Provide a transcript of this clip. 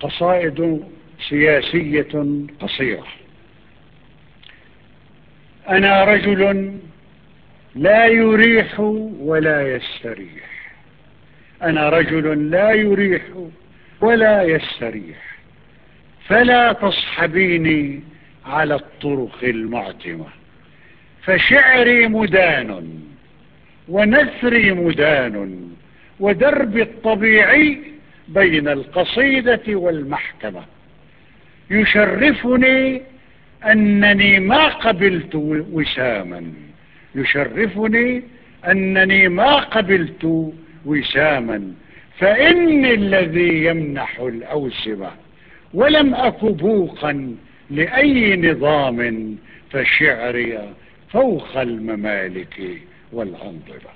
قصائد سياسية قصيرة. أنا رجل لا يريح ولا يستريح. أنا رجل لا يريح ولا يستريح. فلا تصحبيني على الطرق المعتمة. فشعري مدان ونثري مدان. ودربي الطبيعي بين القصيدة والمحكمة. يشرفني أنني ما قبلت وساما. يشرفني أنني ما قبلت وساما. فإني الذي يمنح الأوسمة ولم أك بوقا لأي نظام فشعري فوق الممالك والأنظمة.